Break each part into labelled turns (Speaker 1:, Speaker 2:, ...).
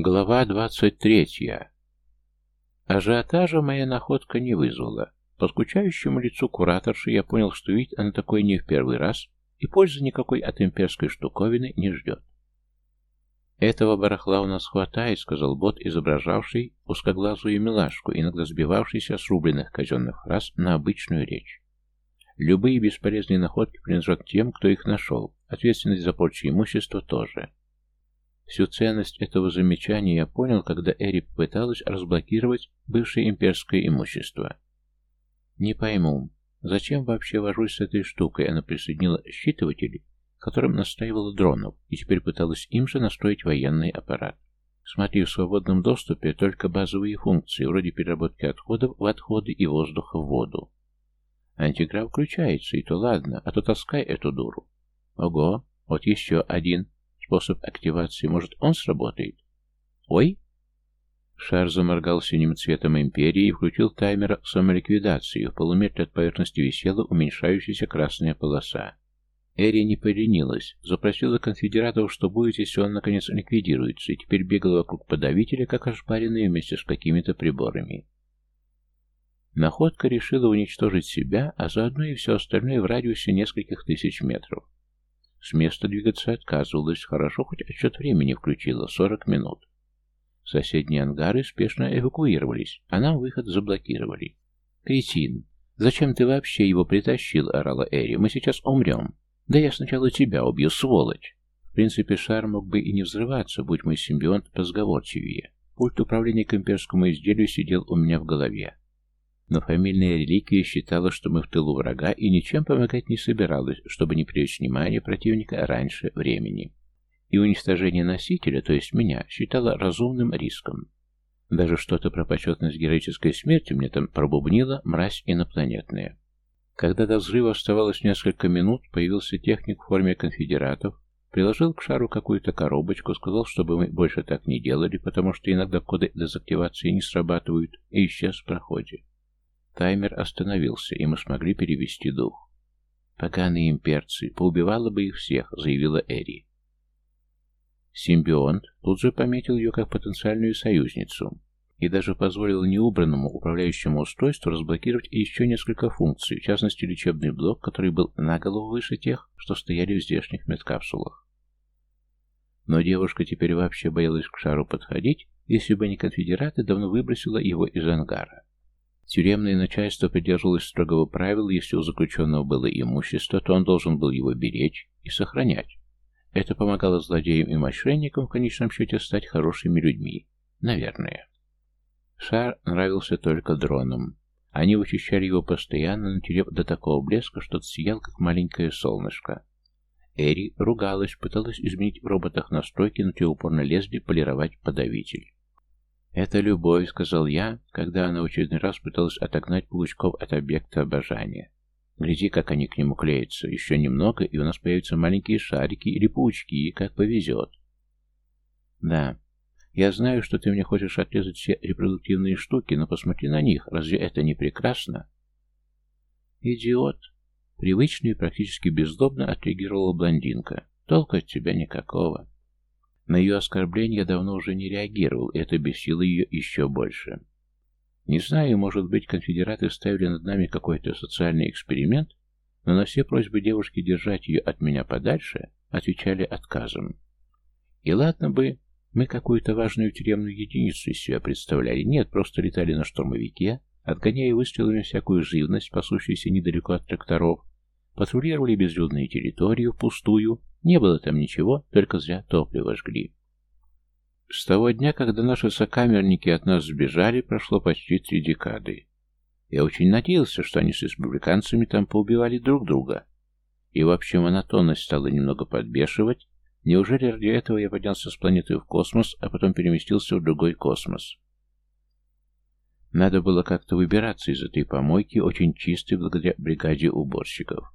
Speaker 1: Глава двадцать третья. Ажиотажа моя находка не вызвала. По скучающему лицу кураторши я понял, что видит она такое не в первый раз, и пользы никакой от имперской штуковины не ждет. «Этого барахла у нас хватает», — сказал бот, изображавший узкоглазую милашку, иногда сбивавшийся с рубленных казенных фраз на обычную речь. Любые бесполезные находки принадлежат тем, кто их нашел. Ответственность за порчу имущества тоже. Всю ценность этого замечания я понял, когда Эри попыталась разблокировать бывшее имперское имущество. Не пойму, зачем вообще вожусь с этой штукой? Она присоединила считыватели, которым настраивала дронов, и теперь пыталась им же настроить военный аппарат. Смотри, в свободном доступе только базовые функции, вроде переработки отходов в отходы и воздуха в воду. Антиграф включается, и то ладно, а то таскай эту дуру. Ого, вот еще один способ активации. Может, он сработает? Ой! Шар заморгал синим цветом Империи и включил таймер самоликвидации. В полуметре от поверхности висела уменьшающаяся красная полоса. Эри не поленилась, запросила конфедератов, что будет, если он наконец ликвидируется, и теперь бегала вокруг подавителя, как ошпаренная вместе с какими-то приборами. Находка решила уничтожить себя, а заодно и все остальное в радиусе нескольких тысяч метров. С места двигаться отказывалась, хорошо хоть отсчет времени включила, 40 минут. Соседние ангары спешно эвакуировались, а нам выход заблокировали. «Кретин! Зачем ты вообще его притащил?» — орала Эри. «Мы сейчас умрем. Да я сначала тебя убью, сволочь!» В принципе, шар мог бы и не взрываться, будь мой симбионт разговорчивее. Пульт управления к имперскому изделию сидел у меня в голове. Но фамильная реликвия считала, что мы в тылу врага и ничем помогать не собиралась, чтобы не привлечь внимание противника раньше времени. И уничтожение носителя, то есть меня, считала разумным риском. Даже что-то про почетность героической смерти мне там пробубнила мразь инопланетная. Когда до взрыва оставалось несколько минут, появился техник в форме конфедератов, приложил к шару какую-то коробочку, сказал, чтобы мы больше так не делали, потому что иногда коды дезактивации не срабатывают, и исчез в проходе. Таймер остановился, и мы смогли перевести дух. «Поганые имперцы, поубивала бы их всех», — заявила Эри. Симбионт тут же пометил ее как потенциальную союзницу и даже позволил неубранному управляющему устройству разблокировать еще несколько функций, в частности лечебный блок, который был на голову выше тех, что стояли в здешних медкапсулах. Но девушка теперь вообще боялась к шару подходить, если бы не конфедераты, давно выбросила его из ангара. Тюремное начальство придерживалось строгого правила, если у заключенного было имущество, то он должен был его беречь и сохранять. Это помогало злодеям и мошенникам в конечном счете стать хорошими людьми. Наверное. Шар нравился только дронам. Они вычищали его постоянно, натерев до такого блеска, что сиял, как маленькое солнышко. Эри ругалась, пыталась изменить в роботах настройки, но те упорно лезли полировать подавитель. «Это любовь», — сказал я, когда она в очередной раз пыталась отогнать паучков от объекта обожания. «Гляди, как они к нему клеятся. Еще немного, и у нас появятся маленькие шарики или паучки, как повезет». «Да, я знаю, что ты мне хочешь отрезать все репродуктивные штуки, но посмотри на них. Разве это не прекрасно?» «Идиот!» Привычно и практически бездобно отреагировала блондинка. «Толку от тебя никакого». На ее оскорбление я давно уже не реагировал, это бесило ее еще больше. Не знаю, может быть, конфедераты ставили над нами какой-то социальный эксперимент, но на все просьбы девушки держать ее от меня подальше отвечали отказом. И ладно бы, мы какую-то важную тюремную единицу из себя представляли. Нет, просто летали на штурмовике, отгоняя выстрелами всякую живность, пасущуюся недалеко от тракторов, патрулировали безлюдную территорию, пустую, не было там ничего, только зря топливо жгли. С того дня, когда наши сокамерники от нас сбежали, прошло почти три декады. Я очень надеялся, что они с республиканцами там поубивали друг друга. И вообще монотонность стала немного подбешивать. Неужели ради этого я поднялся с планеты в космос, а потом переместился в другой космос? Надо было как-то выбираться из этой помойки, очень чистой благодаря бригаде уборщиков.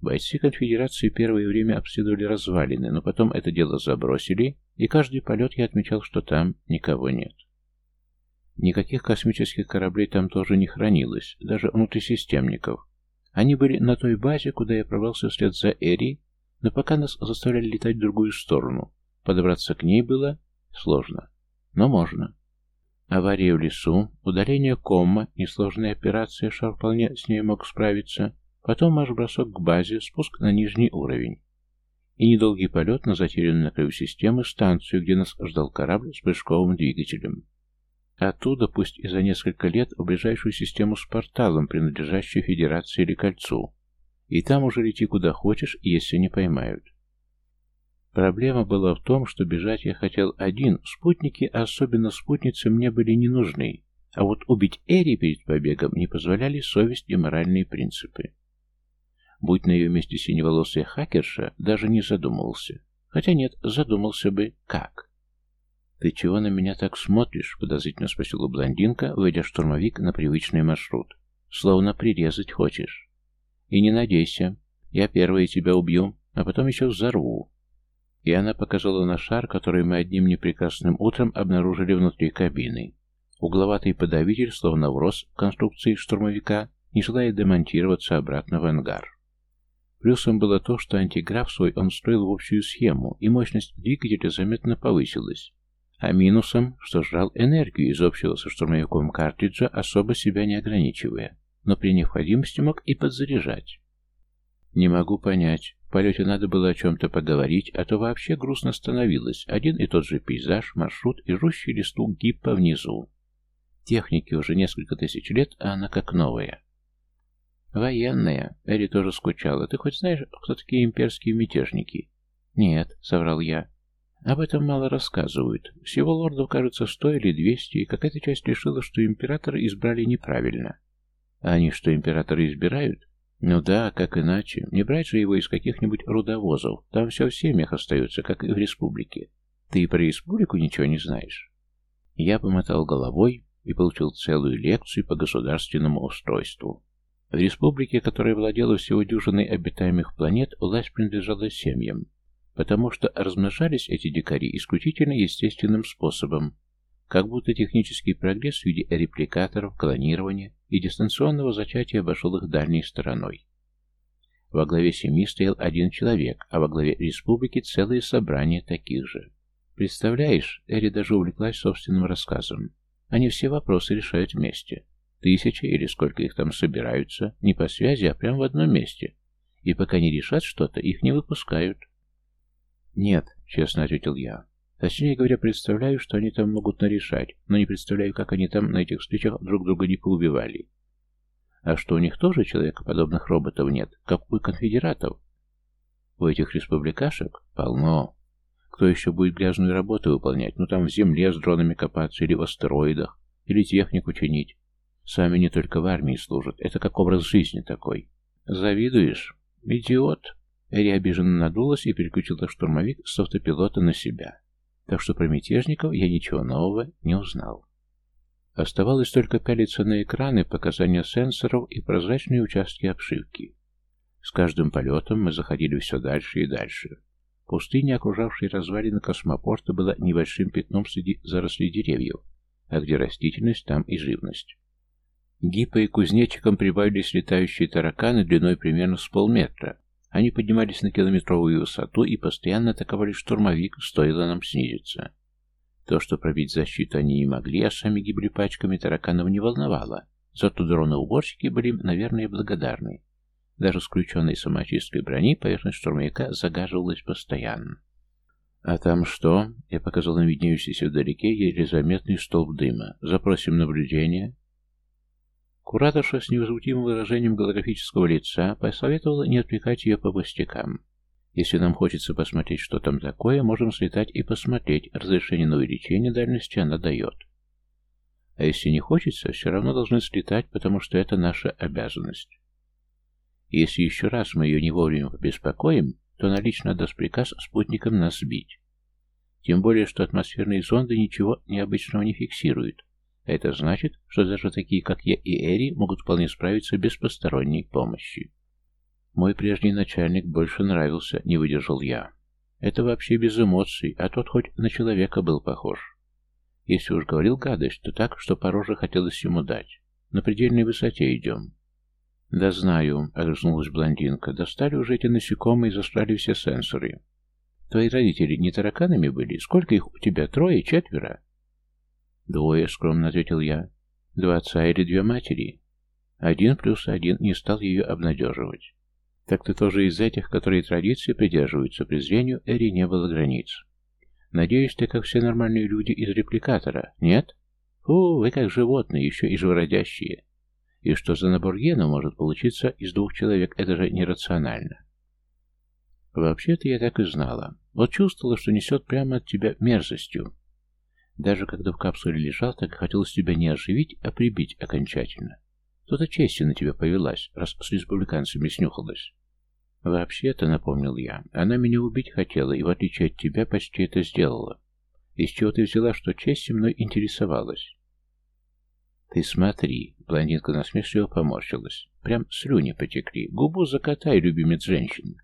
Speaker 1: Бойцы конфедерации первое время обследовали развалины, но потом это дело забросили, и каждый полет я отмечал, что там никого нет. Никаких космических кораблей там тоже не хранилось, даже внутрисистемников. Они были на той базе, куда я пробрался вслед за Эри, но пока нас заставляли летать в другую сторону. Подобраться к ней было Сложно. Но можно. Авария в лесу, удаление кома, несложная операция, Шар вполне с ней мог справиться. Потом марш-бросок к базе, спуск на нижний уровень. И недолгий полет на затерянную на краю системы станцию, где нас ждал корабль с прыжковым двигателем. Оттуда, пусть и за несколько лет, в ближайшую систему с порталом, принадлежащую Федерации или Кольцу. И там уже лети куда хочешь, если не поймают. Проблема была в том, что бежать я хотел один, спутники, особенно спутницы, мне были не нужны, а вот убить Эри перед побегом не позволяли совесть и моральные принципы. Будь на ее месте синеволосая хакерша, даже не задумывался. Хотя нет, задумался бы, как. «Ты чего на меня так смотришь?» — подозрительно спросила блондинка, вводя штурмовик на привычный маршрут. «Словно прирезать хочешь. И не надейся, я первая тебя убью, а потом еще взорву. И она показала на шар, который мы одним непрекрасным утром обнаружили внутри кабины. Угловатый подавитель словно врос в конструкции штурмовика, не желая демонтироваться обратно в ангар. Плюсом было то, что антиграф свой он строил в общую схему, и мощность двигателя заметно повысилась. А минусом, что жрал энергию из общего со штурмовиком картриджа, особо себя не ограничивая, но при необходимости мог и подзаряжать. Не могу понять. В полете надо было о чем-то поговорить, а то вообще грустно становилось. Один и тот же пейзаж, маршрут и жущий листу гиппа внизу. Технике уже несколько тысяч лет, а она как новая. Военная. Эри тоже скучала. Ты хоть знаешь, кто такие имперские мятежники? Нет, соврал я. Об этом мало рассказывают. Всего лордов, кажется, сто или двести, и какая-то часть решила, что императора избрали неправильно. А они что, императора избирают? Ну да, как иначе. Не брать же его из каких-нибудь рудовозов. Там все в семьях остается, как и в республике. Ты и про республику ничего не знаешь. Я помотал головой и получил целую лекцию по государственному устройству. В республике, которая владела всего дюжиной обитаемых планет, власть принадлежала семьям, потому что размножались эти дикари исключительно естественным способом, как будто технический прогресс в виде репликаторов, клонирования и дистанционного зачатия обошел их дальней стороной. Во главе семьи стоял один человек, а во главе республики целое собрание таких же. Представляешь, Эри даже увлеклась собственным рассказом. Они все вопросы решают вместе. Тысячи или сколько их там собираются, не по связи, а прямо в одном месте. И пока не решат что-то, их не выпускают. «Нет», — честно ответил я. Точнее говоря, представляю, что они там могут нарешать, но не представляю, как они там на этих встречах друг друга не поубивали. А что, у них тоже человекоподобных роботов нет, как у конфедератов? У этих республикашек полно. Кто еще будет грязную работу выполнять? Ну там в земле с дронами копаться, или в астероидах, или технику чинить. Сами не только в армии служат, это как образ жизни такой. Завидуешь? Идиот. Эри обиженно надулась и переключила штурмовик с автопилота на себя так что про мятежников я ничего нового не узнал. Оставалось только пялиться на экраны, показания сенсоров и прозрачные участки обшивки. С каждым полетом мы заходили все дальше и дальше. Пустыня, окружавшая развалины космопорта, была небольшим пятном среди зарослей деревьев, а где растительность, там и живность. Гипо и кузнечиком прибавились летающие тараканы длиной примерно с полметра, они поднимались на километровую высоту и постоянно атаковали штурмовик, стоило нам снизиться. То, что пробить защиту они не могли, а сами гибли пачками, тараканов не волновало. Зато дроны-уборщики были, наверное, благодарны. Даже с включенной самочисткой брони поверхность штурмовика загаживалась постоянно. «А там что?» — я показал на виднеющийся вдалеке еле заметный столб дыма. «Запросим наблюдение». Кураторша с невозмутимым выражением голографического лица посоветовала не отвлекать ее по пустякам. Если нам хочется посмотреть, что там такое, можем слетать и посмотреть. Разрешение на увеличение дальности она дает. А если не хочется, все равно должны слетать, потому что это наша обязанность. если еще раз мы ее не вовремя побеспокоим, то она лично отдаст приказ спутникам нас сбить. Тем более, что атмосферные зонды ничего необычного не фиксируют. Это значит, что даже такие, как я и Эри, могут вполне справиться без посторонней помощи. Мой прежний начальник больше нравился, не выдержал я. Это вообще без эмоций, а тот хоть на человека был похож. Если уж говорил гадость, то так, что по роже хотелось ему дать. На предельной высоте идем. «Да знаю», — огрызнулась блондинка. «Достали уже эти насекомые и застряли все сенсоры. Твои родители не тараканами были? Сколько их у тебя? Трое? Четверо?» «Двое», — скромно ответил я. «Два отца или две матери?» Один плюс один не стал ее обнадеживать. «Так ты тоже из этих, которые традиции придерживаются, презрению Эри не было границ. Надеюсь, ты, как все нормальные люди, из репликатора, нет? Фу, вы как животные, еще и живородящие. И что за набор генов может получиться из двух человек, это же нерационально. Вообще-то я так и знала. Вот чувствовала, что несет прямо от тебя мерзостью. Даже когда в капсуле лежал, так хотелось тебя не оживить, а прибить окончательно. Кто-то чести на тебя повелась, раз с республиканцами снюхалась. Вообще-то, напомнил я, она меня убить хотела, и в отличие от тебя почти это сделала. Из чего ты взяла, что честь мной интересовалась? Ты смотри, блондинка насмешливо поморщилась. Прям слюни потекли. Губу закатай, любимец женщин.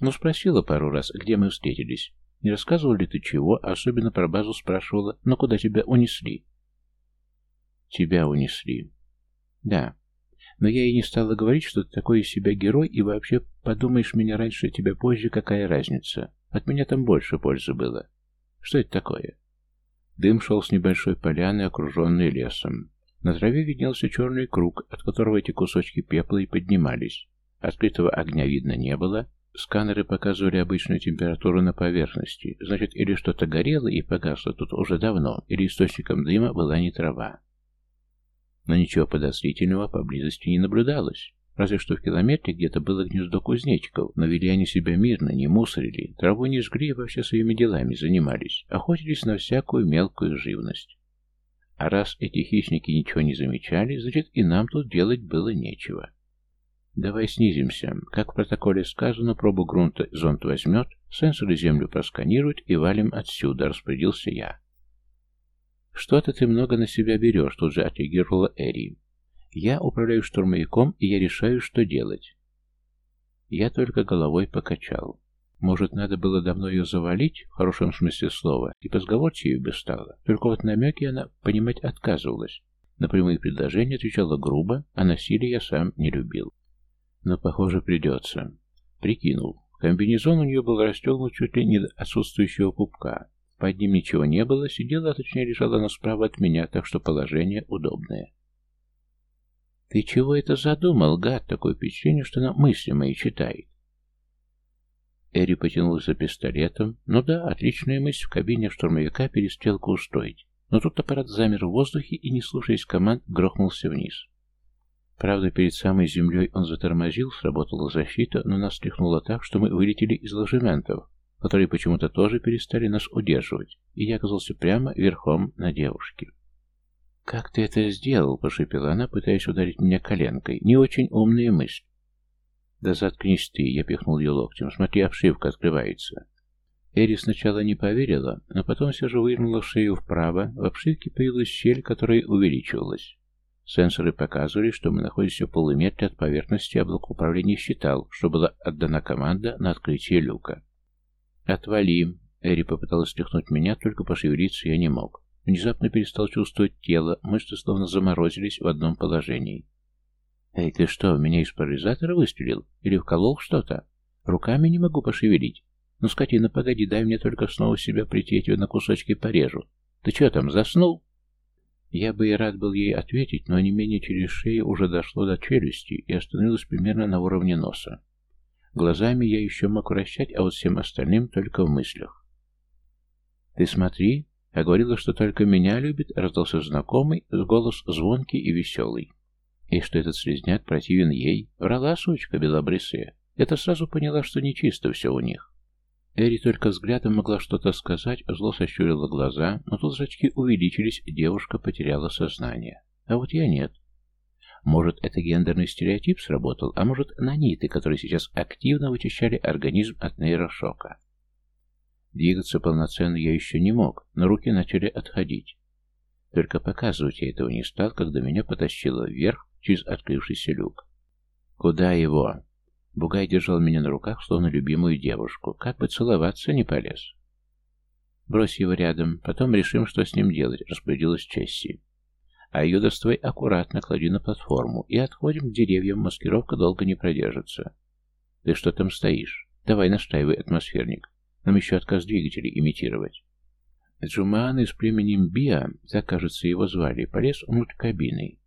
Speaker 1: Ну, спросила пару раз, где мы встретились. Не рассказывал ли ты чего, особенно про базу спрашивала, но куда тебя унесли? Тебя унесли. Да. Но я и не стала говорить, что ты такой из себя герой, и вообще подумаешь меня раньше, тебя позже, какая разница. От меня там больше пользы было. Что это такое? Дым шел с небольшой поляны, окруженной лесом. На траве виднелся черный круг, от которого эти кусочки пепла и поднимались. Открытого огня видно не было. Сканеры показывали обычную температуру на поверхности. Значит, или что-то горело и погасло тут уже давно, или источником дыма была не трава но ничего подозрительного поблизости не наблюдалось. Разве что в километре где-то было гнездо кузнечиков, но вели они себя мирно, не мусорили, траву не жгли и вообще своими делами занимались, охотились на всякую мелкую живность. А раз эти хищники ничего не замечали, значит и нам тут делать было нечего. Давай снизимся. Как в протоколе сказано, пробу грунта зонд возьмет, сенсоры землю просканируют и валим отсюда, распорядился я. «Что-то ты много на себя берешь», — тут же отреагировала Эри. «Я управляю штурмовиком, и я решаю, что делать». Я только головой покачал. Может, надо было давно ее завалить, в хорошем смысле слова, и позговорчивее бы стало. Только вот намеки она понимать отказывалась. На прямые предложения отвечала грубо, а насилие я сам не любил. Но, похоже, придется. Прикинул. Комбинезон у нее был расстегнут чуть ли не до отсутствующего пупка, под ним ничего не было, сидела, а точнее лежала она справа от меня, так что положение удобное. «Ты чего это задумал, гад? Такое впечатление, что она мысли мои читает». Эри потянулась за пистолетом. Ну да, отличная мысль в кабине штурмовика перестрелку устроить. Но тут аппарат замер в воздухе и, не слушаясь команд, грохнулся вниз. Правда, перед самой землей он затормозил, сработала защита, но нас тряхнуло так, что мы вылетели из ложементов, которые почему-то тоже перестали нас удерживать, и я оказался прямо верхом на девушке. «Как ты это сделал?» – пошипела она, пытаясь ударить меня коленкой. «Не очень умная мысль». «Да заткнись ты!» – я пихнул ее локтем. «Смотри, обшивка открывается». Эри сначала не поверила, но потом все же вывернула шею вправо. В обшивке появилась щель, которая увеличивалась. Сенсоры показывали, что мы находимся в полуметре от поверхности, а блок управления считал, что была отдана команда на открытие люка. «Отвали!» Эри попыталась стряхнуть меня, только пошевелиться я не мог. Внезапно перестал чувствовать тело, мышцы словно заморозились в одном положении. «Эй, ты что, меня из парализатора выстрелил? Или вколол что-то? Руками не могу пошевелить. Ну, скотина, погоди, дай мне только снова себя прийти, я тебя на кусочки порежу. Ты что там, заснул?» Я бы и рад был ей ответить, но не менее через шею уже дошло до челюсти и остановилось примерно на уровне носа. Глазами я еще мог вращать, а вот всем остальным только в мыслях. «Ты смотри, а говорила, что только меня любит», — раздался знакомый, голос звонкий и веселый. И что этот слезняк противен ей, врала сучка белобрысая. Это сразу поняла, что нечисто все у них. Эри только взглядом могла что-то сказать, зло сощурила глаза, но тут зрачки увеличились, девушка потеряла сознание. А вот я нет. Может, это гендерный стереотип сработал, а может, наниты, которые сейчас активно вычищали организм от нейрошока. Двигаться полноценно я еще не мог, но руки начали отходить. Только показывать я этого не стал, когда меня потащило вверх через открывшийся люк. «Куда его?» Бугай держал меня на руках, словно любимую девушку. Как бы целоваться не полез. «Брось его рядом, потом решим, что с ним делать», — распорядилась Чесси. А ее доставай аккуратно, клади на платформу и отходим к деревьям, маскировка долго не продержится. Ты что там стоишь? Давай настаивай, атмосферник. Нам еще отказ двигателей имитировать. Джумаан из племени Мбиа, так, кажется, его звали, полез внутрь кабины.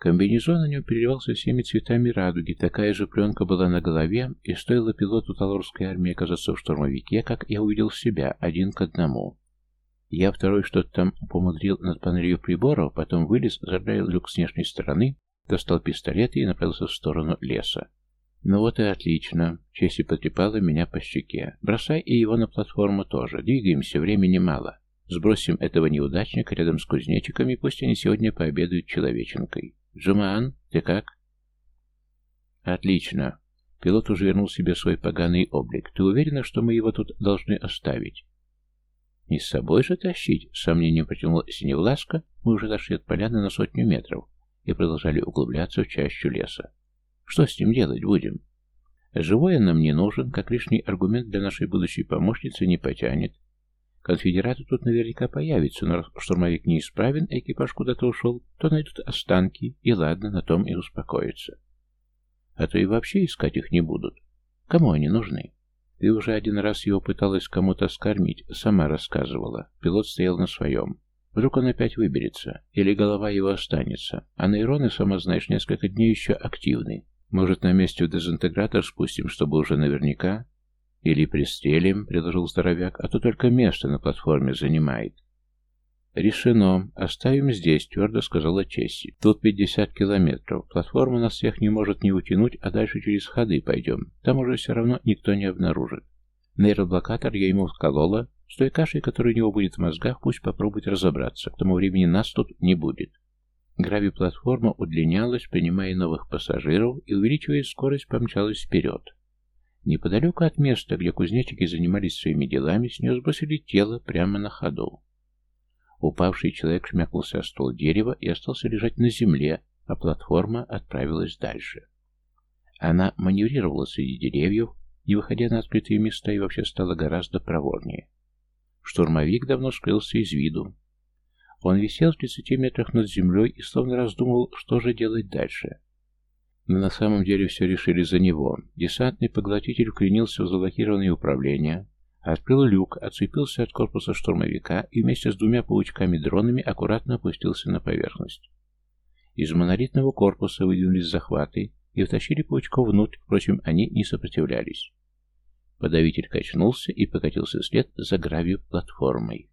Speaker 1: Комбинезон на нем переливался всеми цветами радуги, такая же пленка была на голове, и стоило пилоту Талорской армии оказаться в штурмовике, как я увидел себя один к одному. Я второй что-то там помудрил над панелью приборов, потом вылез, забрал люк с внешней стороны, достал пистолет и направился в сторону леса. «Ну вот и отлично», — Чеси потрепала меня по щеке. «Бросай и его на платформу тоже. Двигаемся, времени мало. Сбросим этого неудачника рядом с кузнечиками, пусть они сегодня пообедают человеченкой». «Джумаан, ты как?» «Отлично». Пилот уже вернул себе свой поганый облик. «Ты уверена, что мы его тут должны оставить?» «Не с собой же тащить?» — с сомнением протянула Синевласка. Мы уже дошли от поляны на сотню метров и продолжали углубляться в чащу леса. «Что с ним делать будем?» «Живой он нам не нужен, как лишний аргумент для нашей будущей помощницы не потянет. Конфедераты тут наверняка появятся, но раз штурмовик неисправен, а экипаж куда-то ушел, то найдут останки, и ладно, на том и успокоятся. А то и вообще искать их не будут. Кому они нужны? Ты уже один раз его пыталась кому-то скормить, сама рассказывала. Пилот стоял на своем. Вдруг он опять выберется, или голова его останется, а нейроны, сама знаешь, несколько дней еще активны. Может, на месте в дезинтегратор спустим, чтобы уже наверняка? «Или пристрелим», — предложил здоровяк, — «а то только место на платформе занимает». «Решено. Оставим здесь», — твердо сказала Чесси. «Тут пятьдесят километров. Платформа нас всех не может не утянуть, а дальше через ходы пойдем. Там уже все равно никто не обнаружит. Нейроблокатор я ему вколола. С той кашей, которая у него будет в мозгах, пусть попробует разобраться. К тому времени нас тут не будет». Грави-платформа удлинялась, принимая новых пассажиров, и, увеличивая скорость, помчалась вперед. Неподалеку от места, где кузнечики занимались своими делами, с нее сбросили тело прямо на ходу. Упавший человек шмякнулся о ствол дерева и остался лежать на земле, а платформа отправилась дальше. Она маневрировала среди деревьев, не выходя на открытые места, и вообще стала гораздо проворнее. Штурмовик давно скрылся из виду. Он висел в 30 метрах над землей и словно раздумывал, что же делать дальше. Но на самом деле все решили за него. Десантный поглотитель вклинился в заблокированное управление, открыл люк, отцепился от корпуса штурмовика и вместе с двумя паучками-дронами аккуратно опустился на поверхность. Из монолитного корпуса выдвинулись захваты и втащили паучков внутрь, впрочем, они не сопротивлялись. Подавитель качнулся и покатился вслед за гравию платформой.